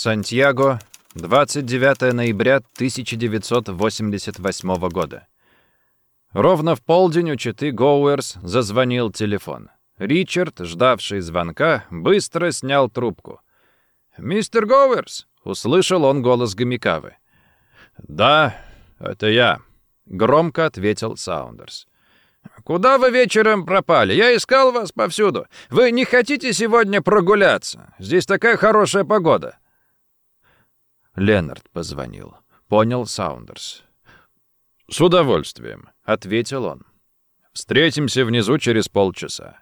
Сантьяго, 29 ноября 1988 года. Ровно в полдень у Читы Гоуэрс зазвонил телефон. Ричард, ждавший звонка, быстро снял трубку. «Мистер Гоуэрс!» — услышал он голос Гомикавы. «Да, это я», — громко ответил Саундерс. «Куда вы вечером пропали? Я искал вас повсюду. Вы не хотите сегодня прогуляться? Здесь такая хорошая погода». Ленард позвонил. Понял Саундерс. «С удовольствием», — ответил он. «Встретимся внизу через полчаса».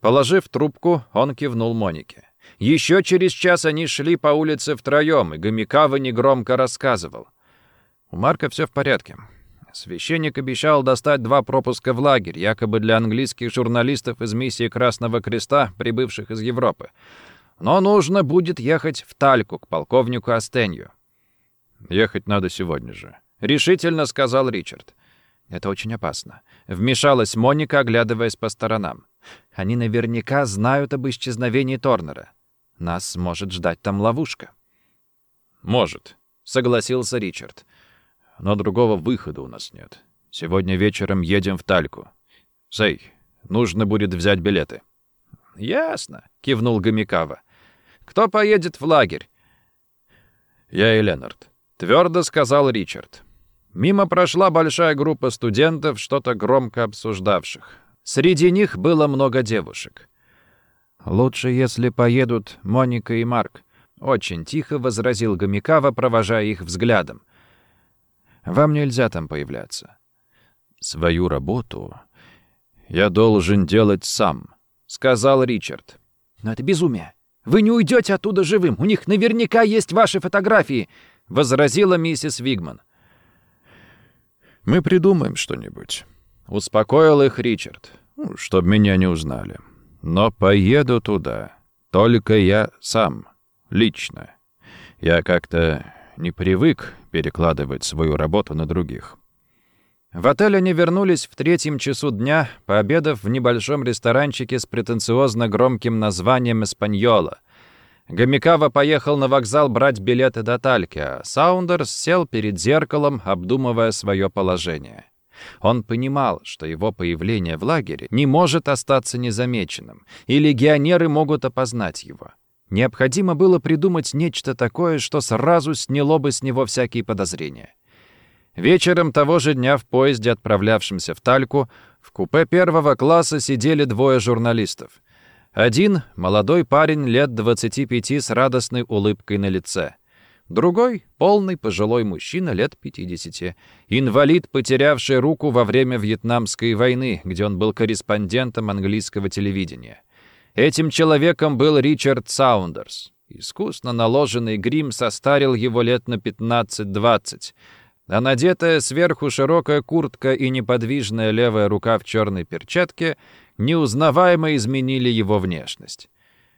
Положив трубку, он кивнул Монике. Еще через час они шли по улице втроем, и Гомикава негромко рассказывал. «У Марка все в порядке. Священник обещал достать два пропуска в лагерь, якобы для английских журналистов из миссии Красного Креста, прибывших из Европы. Но нужно будет ехать в Тальку к полковнику Астенью. «Ехать надо сегодня же», — решительно сказал Ричард. «Это очень опасно», — вмешалась Моника, оглядываясь по сторонам. «Они наверняка знают об исчезновении Торнера. Нас может ждать там ловушка». «Может», — согласился Ричард. «Но другого выхода у нас нет. Сегодня вечером едем в Тальку. Сэй, нужно будет взять билеты». «Ясно», — кивнул Гомикава. Кто поедет в лагерь?» «Я и Ленард», — твердо сказал Ричард. Мимо прошла большая группа студентов, что-то громко обсуждавших. Среди них было много девушек. «Лучше, если поедут Моника и Марк», — очень тихо возразил Гомикава, провожая их взглядом. «Вам нельзя там появляться». «Свою работу я должен делать сам», — сказал Ричард. «Но это безумие. Вы не уйдете оттуда живым. У них наверняка есть ваши фотографии», — возразила миссис Вигман. «Мы придумаем что-нибудь», — успокоил их Ричард, ну, «чтоб меня не узнали. Но поеду туда. Только я сам. Лично. Я как-то не привык перекладывать свою работу на других». В отель они вернулись в третьем часу дня, пообедав в небольшом ресторанчике с претенциозно громким названием «Эспаньола». Гомикава поехал на вокзал брать билеты до Тальки, а Саундерс сел перед зеркалом, обдумывая свое положение. Он понимал, что его появление в лагере не может остаться незамеченным, и легионеры могут опознать его. Необходимо было придумать нечто такое, что сразу сняло бы с него всякие подозрения. Вечером того же дня в поезде, отправлявшемся в Тальку, в купе первого класса сидели двое журналистов. Один — молодой парень лет 25 с радостной улыбкой на лице. Другой — полный пожилой мужчина лет 50. Инвалид, потерявший руку во время Вьетнамской войны, где он был корреспондентом английского телевидения. Этим человеком был Ричард Саундерс. Искусно наложенный грим состарил его лет на 15-20 а надетая сверху широкая куртка и неподвижная левая рука в черной перчатке неузнаваемо изменили его внешность.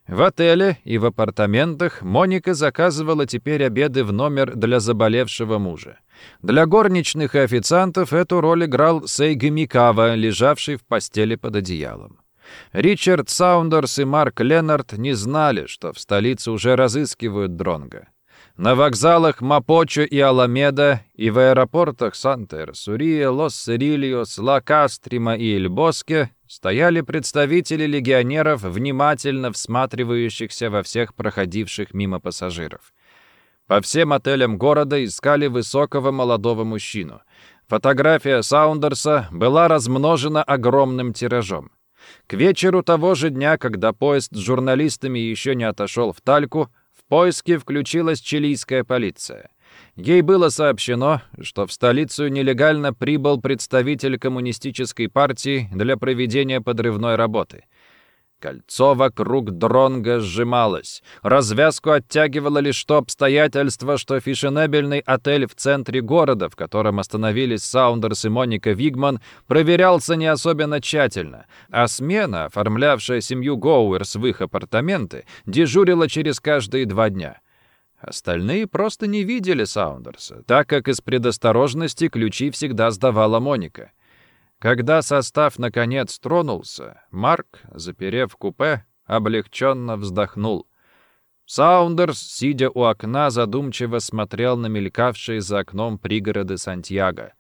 В отеле и в апартаментах Моника заказывала теперь обеды в номер для заболевшего мужа. Для горничных и официантов эту роль играл Сейги Микава, лежавший в постели под одеялом. Ричард Саундерс и Марк Леннард не знали, что в столице уже разыскивают Дронго. На вокзалах Мапочо и Аламеда и в аэропортах Санта-Эрсурия, Лос-Серрильос, Ла-Кастрима и Эль-Боске стояли представители легионеров, внимательно всматривающихся во всех проходивших мимо пассажиров. По всем отелям города искали высокого молодого мужчину. Фотография Саундерса была размножена огромным тиражом. К вечеру того же дня, когда поезд с журналистами еще не отошел в Тальку, поиски включилась чилийская полиция. Ей было сообщено, что в столицу нелегально прибыл представитель коммунистической партии для проведения подрывной работы. Кольцо вокруг дронга сжималось. Развязку оттягивало лишь то обстоятельство, что фешенебельный отель в центре города, в котором остановились Саундерс и Моника Вигман, проверялся не особенно тщательно, а смена, оформлявшая семью Гоуэрс в их апартаменты, дежурила через каждые два дня. Остальные просто не видели Саундерса, так как из предосторожности ключи всегда сдавала Моника. Когда состав наконец тронулся, Марк, заперев купе, облегченно вздохнул. Саундерс, сидя у окна, задумчиво смотрел на мелькавшие за окном пригороды Сантьяго.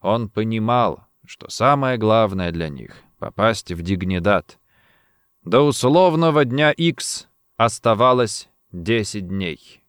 Он понимал, что самое главное для них — попасть в Дигнидат. До условного дня X оставалось 10 дней.